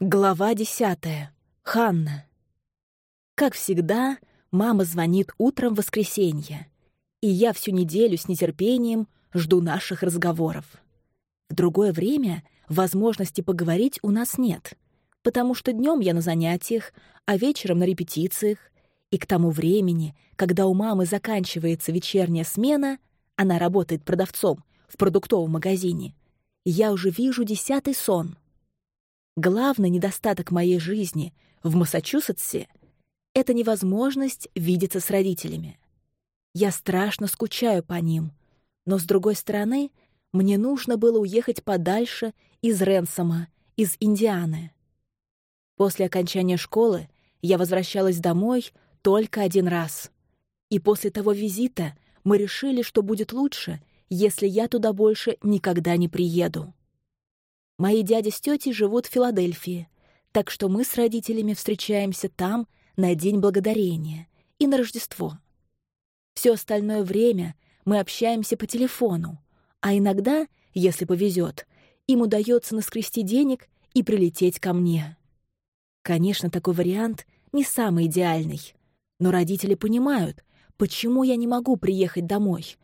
Глава десятая. Ханна. Как всегда, мама звонит утром в воскресенье, и я всю неделю с нетерпением жду наших разговоров. В другое время возможности поговорить у нас нет, потому что днем я на занятиях, а вечером на репетициях, и к тому времени, когда у мамы заканчивается вечерняя смена, она работает продавцом в продуктовом магазине, я уже вижу десятый сон — Главный недостаток моей жизни в Массачусетсе — это невозможность видеться с родителями. Я страшно скучаю по ним, но, с другой стороны, мне нужно было уехать подальше из Ренсома, из Индианы. После окончания школы я возвращалась домой только один раз. И после того визита мы решили, что будет лучше, если я туда больше никогда не приеду. Мои дядя с тетей живут в Филадельфии, так что мы с родителями встречаемся там на День Благодарения и на Рождество. Все остальное время мы общаемся по телефону, а иногда, если повезет, им удается наскрести денег и прилететь ко мне. Конечно, такой вариант не самый идеальный, но родители понимают, почему я не могу приехать домой,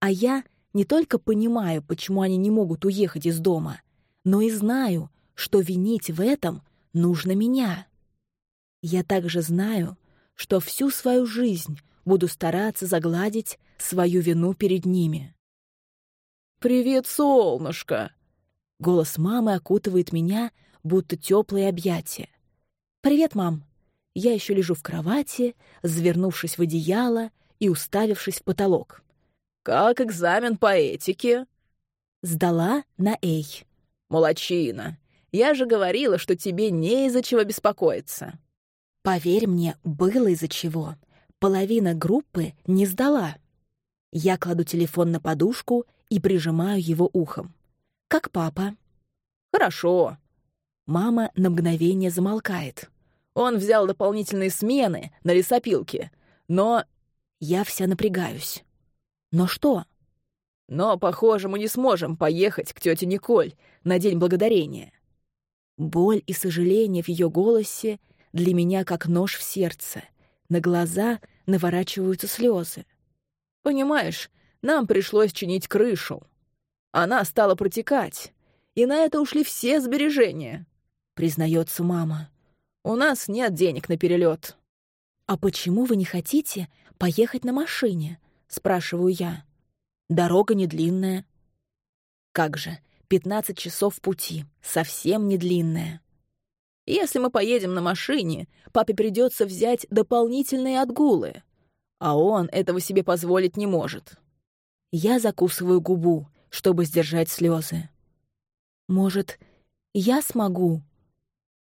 а я не только понимаю, почему они не могут уехать из дома, но и знаю, что винить в этом нужно меня. Я также знаю, что всю свою жизнь буду стараться загладить свою вину перед ними. «Привет, солнышко!» Голос мамы окутывает меня, будто теплые объятия. «Привет, мам!» Я еще лежу в кровати, завернувшись в одеяло и уставившись в потолок. «Как экзамен по этике?» Сдала на «Эй». «Молодчина! Я же говорила, что тебе не из-за чего беспокоиться». Поверь мне, было из-за чего. Половина группы не сдала. Я кладу телефон на подушку и прижимаю его ухом. «Как папа?» «Хорошо». Мама на мгновение замолкает. «Он взял дополнительные смены на лесопилке, но...» Я вся напрягаюсь. «Но что?» Но, похоже, мы не сможем поехать к тете Николь на День Благодарения». Боль и сожаление в ее голосе для меня как нож в сердце. На глаза наворачиваются слезы. «Понимаешь, нам пришлось чинить крышу. Она стала протекать, и на это ушли все сбережения», — признается мама. «У нас нет денег на перелет. «А почему вы не хотите поехать на машине?» — спрашиваю я. Дорога не длинная. Как же, 15 часов пути, совсем не длинная. Если мы поедем на машине, папе придется взять дополнительные отгулы, а он этого себе позволить не может. Я закусываю губу, чтобы сдержать слезы. Может, я смогу?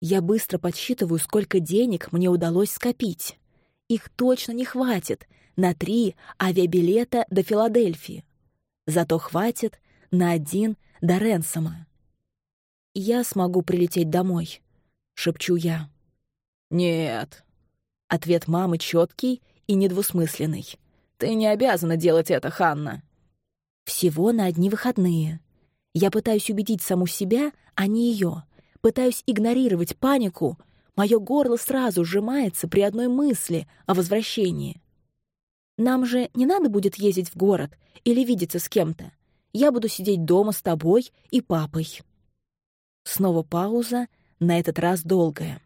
Я быстро подсчитываю, сколько денег мне удалось скопить. Их точно не хватит на три авиабилета до Филадельфии. Зато хватит на один до Ренсома. «Я смогу прилететь домой», — шепчу я. «Нет». Ответ мамы четкий и недвусмысленный. «Ты не обязана делать это, Ханна». «Всего на одни выходные. Я пытаюсь убедить саму себя, а не ее. Пытаюсь игнорировать панику. Мое горло сразу сжимается при одной мысли о возвращении. Нам же не надо будет ездить в город или видеться с кем-то. Я буду сидеть дома с тобой и папой». Снова пауза, на этот раз долгая.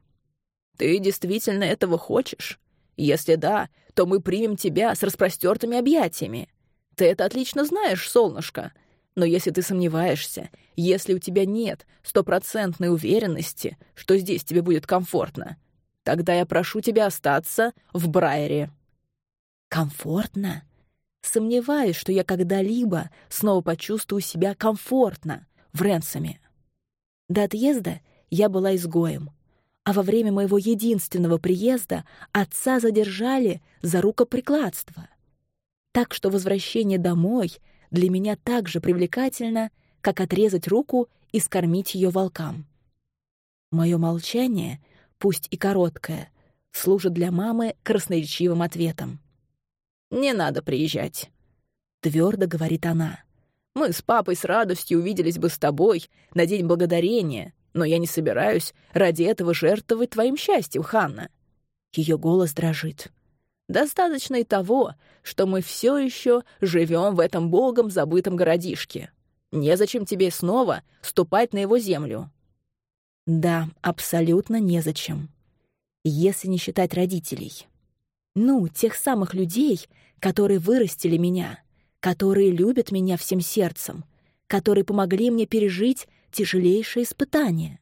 «Ты действительно этого хочешь? Если да, то мы примем тебя с распростертыми объятиями. Ты это отлично знаешь, солнышко. Но если ты сомневаешься, если у тебя нет стопроцентной уверенности, что здесь тебе будет комфортно, тогда я прошу тебя остаться в Брайере». Комфортно? Сомневаюсь, что я когда-либо снова почувствую себя комфортно в Ренсоме. До отъезда я была изгоем, а во время моего единственного приезда отца задержали за рукоприкладство. Так что возвращение домой для меня так же привлекательно, как отрезать руку и скормить ее волкам. Мое молчание, пусть и короткое, служит для мамы красноречивым ответом. «Не надо приезжать», — твердо говорит она. «Мы с папой с радостью увиделись бы с тобой на День Благодарения, Но я не собираюсь ради этого жертвовать твоим счастьем, Ханна. Ее голос дрожит. Достаточно и того, что мы все еще живем в этом богом забытом городишке. Незачем тебе снова ступать на его землю. Да, абсолютно незачем. Если не считать родителей. Ну, тех самых людей, которые вырастили меня, которые любят меня всем сердцем, которые помогли мне пережить тяжелейшие испытания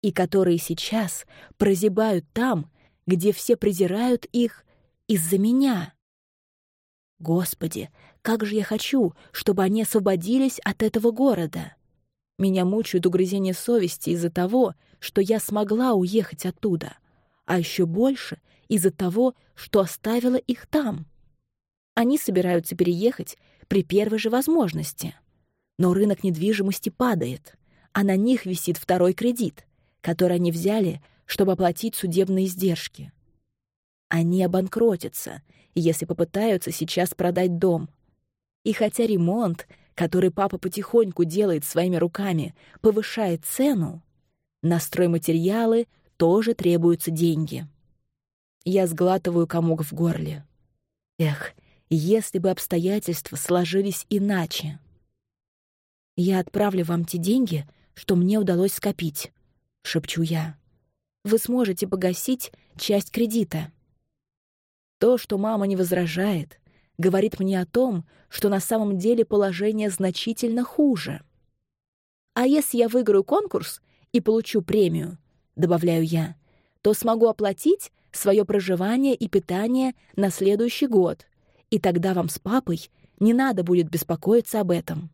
и которые сейчас прозябают там, где все презирают их из-за меня. Господи, как же я хочу, чтобы они освободились от этого города. Меня мучают угрызения совести из-за того, что я смогла уехать оттуда, а еще больше из-за того, что оставила их там. Они собираются переехать при первой же возможности. Но рынок недвижимости падает, а на них висит второй кредит, который они взяли, чтобы оплатить судебные издержки. Они обанкротятся, если попытаются сейчас продать дом. И хотя ремонт, который папа потихоньку делает своими руками, повышает цену, на стройматериалы тоже требуются деньги. Я сглатываю комок в горле. Эх, если бы обстоятельства сложились иначе. «Я отправлю вам те деньги, что мне удалось скопить», — шепчу я. «Вы сможете погасить часть кредита». То, что мама не возражает, говорит мне о том, что на самом деле положение значительно хуже. «А если я выиграю конкурс и получу премию», — добавляю я, «то смогу оплатить свое проживание и питание на следующий год, и тогда вам с папой не надо будет беспокоиться об этом.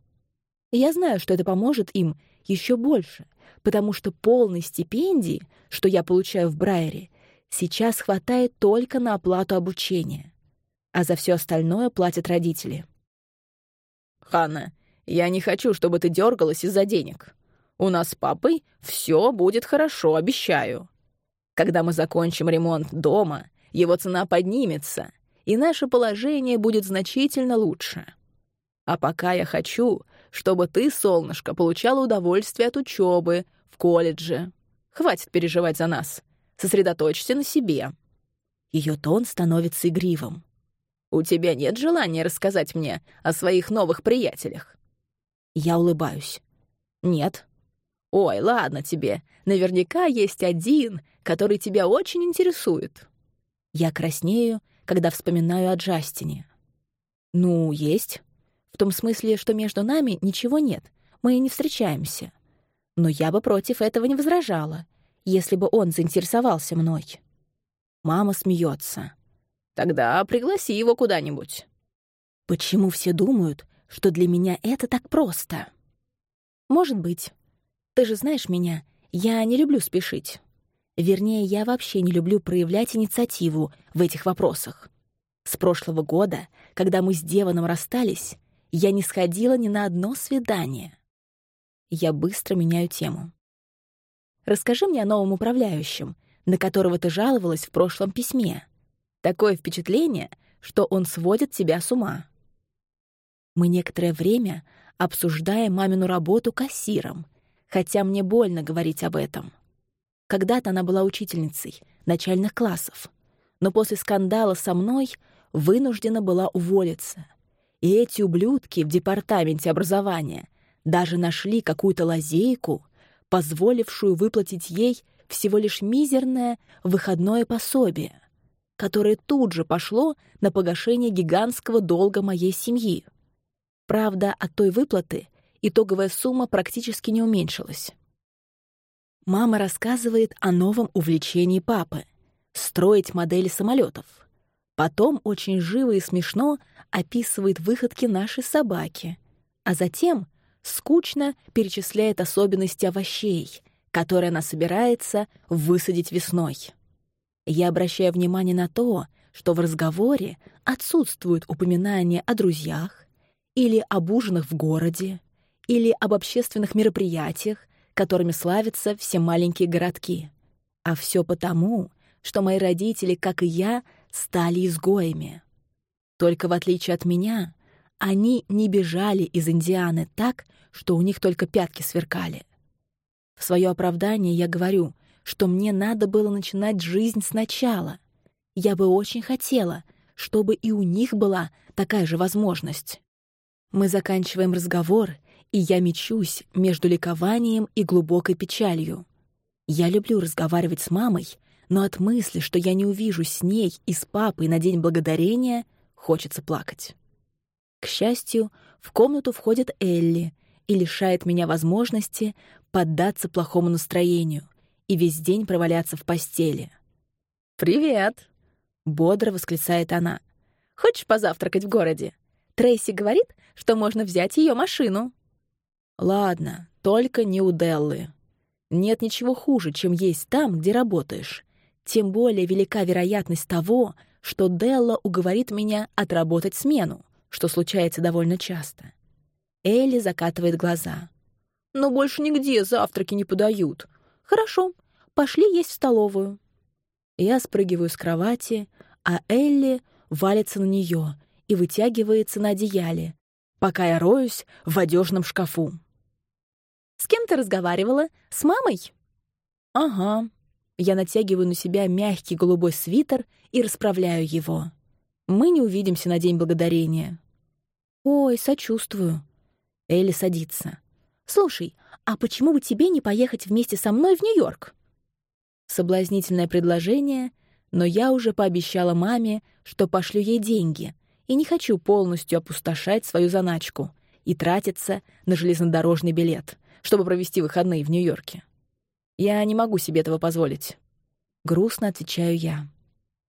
я знаю, что это поможет им еще больше, потому что полной стипендии, что я получаю в Брайере, сейчас хватает только на оплату обучения, а за все остальное платят родители. «Ханна, я не хочу, чтобы ты дергалась из-за денег. У нас с папой все будет хорошо, обещаю. Когда мы закончим ремонт дома, его цена поднимется, и наше положение будет значительно лучше. А пока я хочу, чтобы ты, солнышко, получала удовольствие от учебы в колледже. Хватит переживать за нас. Сосредоточься на себе». Ее тон становится игривым. «У тебя нет желания рассказать мне о своих новых приятелях?» Я улыбаюсь. «Нет». «Ой, ладно тебе. Наверняка есть один, который тебя очень интересует». Я краснею когда вспоминаю о Джастине. Ну, есть. В том смысле, что между нами ничего нет, мы и не встречаемся. Но я бы против этого не возражала, если бы он заинтересовался мной. Мама смеется. Тогда пригласи его куда-нибудь. Почему все думают, что для меня это так просто? Может быть. Ты же знаешь меня, я не люблю спешить. Вернее, я вообще не люблю проявлять инициативу в этих вопросах. С прошлого года, когда мы с Деваном расстались, я не сходила ни на одно свидание. Я быстро меняю тему. Расскажи мне о новом управляющем, на которого ты жаловалась в прошлом письме. Такое впечатление, что он сводит тебя с ума. Мы некоторое время обсуждаем мамину работу кассиром, хотя мне больно говорить об этом. Когда-то она была учительницей начальных классов, но после скандала со мной вынуждена была уволиться. И эти ублюдки в департаменте образования даже нашли какую-то лазейку, позволившую выплатить ей всего лишь мизерное выходное пособие, которое тут же пошло на погашение гигантского долга моей семьи. Правда, от той выплаты итоговая сумма практически не уменьшилась мама рассказывает о новом увлечении папы — строить модели самолетов. Потом очень живо и смешно описывает выходки нашей собаки, а затем скучно перечисляет особенности овощей, которые она собирается высадить весной. Я обращаю внимание на то, что в разговоре отсутствует упоминание о друзьях или об ужинах в городе, или об общественных мероприятиях, которыми славятся все маленькие городки. А все потому, что мои родители, как и я, стали изгоями. Только в отличие от меня, они не бежали из Индианы так, что у них только пятки сверкали. В свое оправдание я говорю, что мне надо было начинать жизнь сначала. Я бы очень хотела, чтобы и у них была такая же возможность. Мы заканчиваем разговор, и я мечусь между ликованием и глубокой печалью. Я люблю разговаривать с мамой, но от мысли, что я не увижусь с ней и с папой на День Благодарения, хочется плакать. К счастью, в комнату входит Элли и лишает меня возможности поддаться плохому настроению и весь день проваляться в постели. «Привет!» — бодро восклицает она. «Хочешь позавтракать в городе? Трейси говорит, что можно взять ее машину». «Ладно, только не у Деллы. Нет ничего хуже, чем есть там, где работаешь. Тем более велика вероятность того, что Делла уговорит меня отработать смену, что случается довольно часто. Элли закатывает глаза. «Но больше нигде завтраки не подают. Хорошо, пошли есть в столовую». Я спрыгиваю с кровати, а Элли валится на нее и вытягивается на одеяле, пока я роюсь в одежном шкафу. «С кем ты разговаривала? С мамой?» «Ага». Я натягиваю на себя мягкий голубой свитер и расправляю его. Мы не увидимся на День Благодарения. «Ой, сочувствую». Элли садится. «Слушай, а почему бы тебе не поехать вместе со мной в Нью-Йорк?» Соблазнительное предложение, но я уже пообещала маме, что пошлю ей деньги, и не хочу полностью опустошать свою заначку и тратиться на железнодорожный билет, чтобы провести выходные в Нью-Йорке. Я не могу себе этого позволить. Грустно отвечаю я.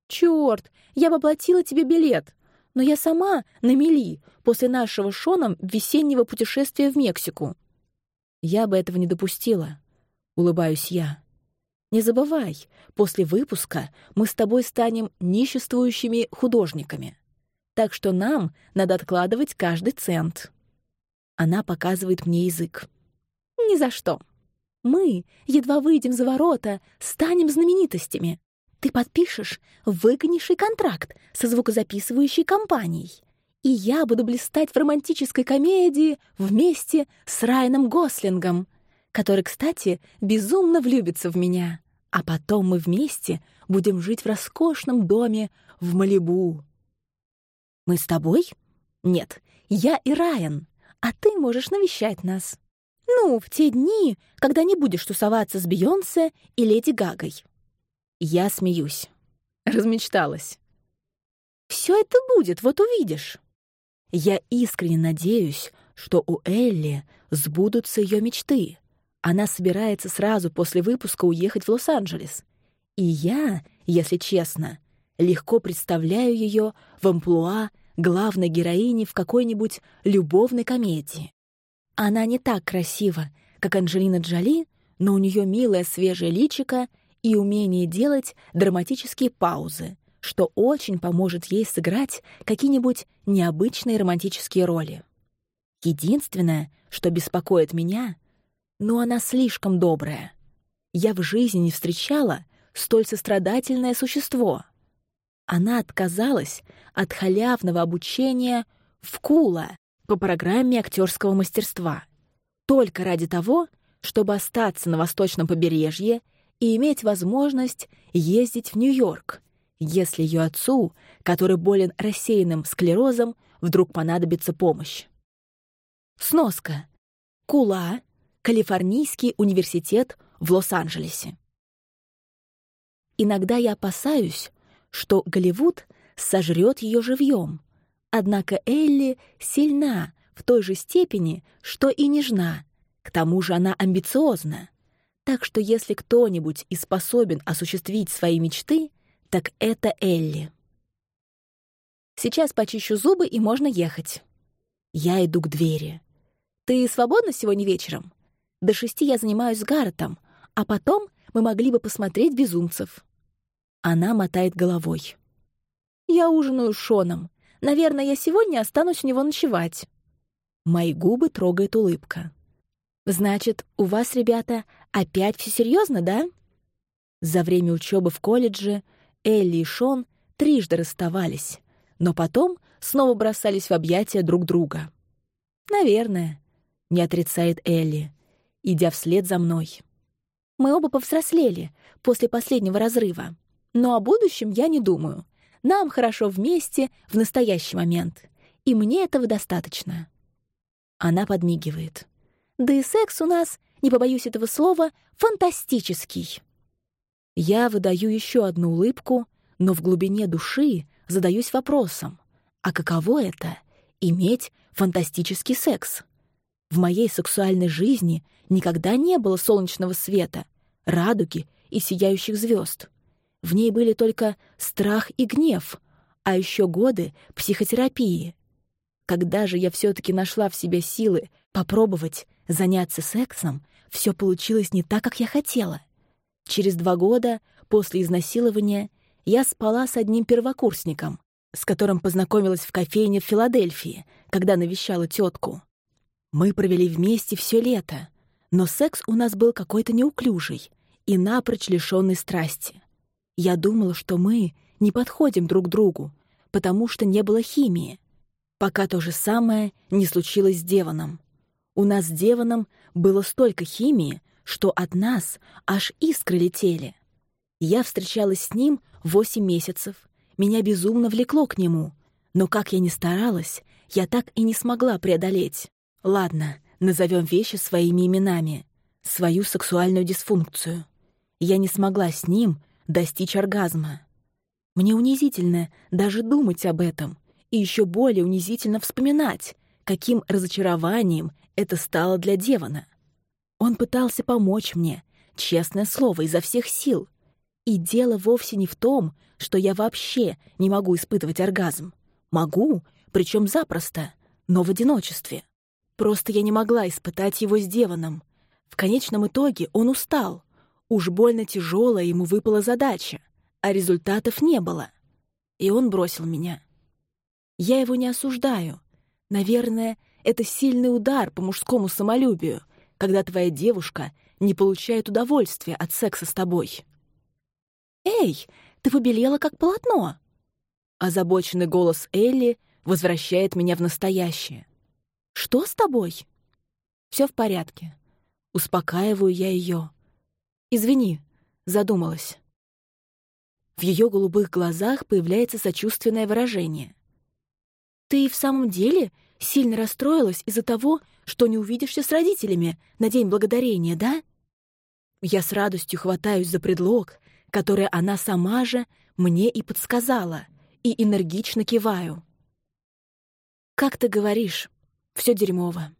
«Чёрт, я бы оплатила тебе билет, но я сама на мели после нашего Шоном весеннего путешествия в Мексику». «Я бы этого не допустила», — улыбаюсь я. «Не забывай, после выпуска мы с тобой станем ниществующими художниками, так что нам надо откладывать каждый цент». Она показывает мне язык. «Ни за что. Мы, едва выйдем за ворота, станем знаменитостями. Ты подпишешь выгоннейший контракт со звукозаписывающей компанией. И я буду блистать в романтической комедии вместе с Райаном Гослингом, который, кстати, безумно влюбится в меня. А потом мы вместе будем жить в роскошном доме в Малибу. Мы с тобой? Нет, я и Райан, а ты можешь навещать нас. Ну, в те дни, когда не будешь тусоваться с Бейонсе и Леди Гагой. Я смеюсь. Размечталась. Все это будет, вот увидишь. Я искренне надеюсь, что у Элли сбудутся ее мечты. Она собирается сразу после выпуска уехать в Лос-Анджелес. И я, если честно, легко представляю ее в амплуа главной героини в какой-нибудь любовной комедии. Она не так красива, как Анджелина Джоли, но у нее милое свежее личико и умение делать драматические паузы, что очень поможет ей сыграть какие-нибудь необычные романтические роли. Единственное, что беспокоит меня, но она слишком добрая. Я в жизни не встречала столь сострадательное существо. Она отказалась от халявного обучения в Кула по программе актерского мастерства только ради того, чтобы остаться на восточном побережье и иметь возможность ездить в Нью-Йорк, если ее отцу, который болен рассеянным склерозом, вдруг понадобится помощь. Сноска. Кула, Калифорнийский университет в Лос-Анджелесе. Иногда я опасаюсь, что Голливуд сожрет ее живьем, однако Элли сильна в той же степени, что и нежна, к тому же она амбициозна. Так что если кто-нибудь и способен осуществить свои мечты, так это Элли. Сейчас почищу зубы, и можно ехать. Я иду к двери. Ты свободна сегодня вечером? До шести я занимаюсь с Гарретом, а потом мы могли бы посмотреть «Безумцев». Она мотает головой. Я ужинаю с Шоном. Наверное, я сегодня останусь у него ночевать. Мои губы трогает улыбка. Значит, у вас, ребята, опять все серьезно, да? За время учебы в колледже Элли и Шон трижды расставались, но потом снова бросались в объятия друг друга. «Наверное», — не отрицает Элли, идя вслед за мной. Мы оба повзрослели после последнего разрыва. Но о будущем я не думаю. Нам хорошо вместе в настоящий момент. И мне этого достаточно. Она подмигивает. Да и секс у нас, не побоюсь этого слова, фантастический. Я выдаю еще одну улыбку, но в глубине души задаюсь вопросом, а каково это — иметь фантастический секс? В моей сексуальной жизни никогда не было солнечного света, радуги и сияющих звезд. В ней были только страх и гнев, а еще годы психотерапии. Когда же я все таки нашла в себе силы попробовать заняться сексом, все получилось не так, как я хотела. Через два года после изнасилования я спала с одним первокурсником, с которым познакомилась в кофейне в Филадельфии, когда навещала тетку. Мы провели вместе все лето, но секс у нас был какой-то неуклюжий и напрочь лишённый страсти. Я думала, что мы не подходим друг другу, потому что не было химии, пока то же самое не случилось с Деваном. У нас с Деваном было столько химии, что от нас аж искры летели. Я встречалась с ним восемь месяцев, меня безумно влекло к нему, но как я ни старалась, я так и не смогла преодолеть. Ладно, назовем вещи своими именами. Свою сексуальную дисфункцию. Я не смогла с ним достичь оргазма. Мне унизительно даже думать об этом, и еще более унизительно вспоминать, каким разочарованием это стало для Девана. Он пытался помочь мне, честное слово, изо всех сил. И дело вовсе не в том, что я вообще не могу испытывать оргазм. Могу, причем запросто, но в одиночестве. Просто я не могла испытать его с Деваном. В конечном итоге он устал. Уж больно тяжелая ему выпала задача, а результатов не было. И он бросил меня. Я его не осуждаю. Наверное, это сильный удар по мужскому самолюбию, когда твоя девушка не получает удовольствия от секса с тобой. «Эй, ты побелела, как полотно!» Озабоченный голос Элли возвращает меня в настоящее. Что с тобой? Все в порядке. Успокаиваю я ее. Извини, задумалась. В ее голубых глазах появляется сочувственное выражение. Ты в самом деле сильно расстроилась из-за того, что не увидишься с родителями на День Благодарения, да? Я с радостью хватаюсь за предлог, который она сама же мне и подсказала, и энергично киваю. «Как ты говоришь, все дерьмово.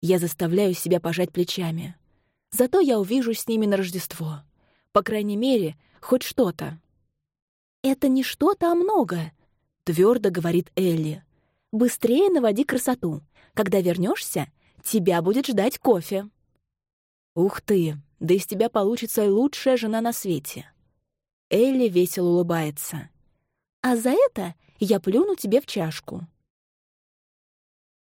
Я заставляю себя пожать плечами. Зато я увижу с ними на Рождество. По крайней мере, хоть что-то. «Это не что-то, а много», — твердо говорит Элли. «Быстрее наводи красоту. Когда вернешься, тебя будет ждать кофе». «Ух ты, да из тебя получится лучшая жена на свете». Элли весело улыбается. «А за это я плюну тебе в чашку».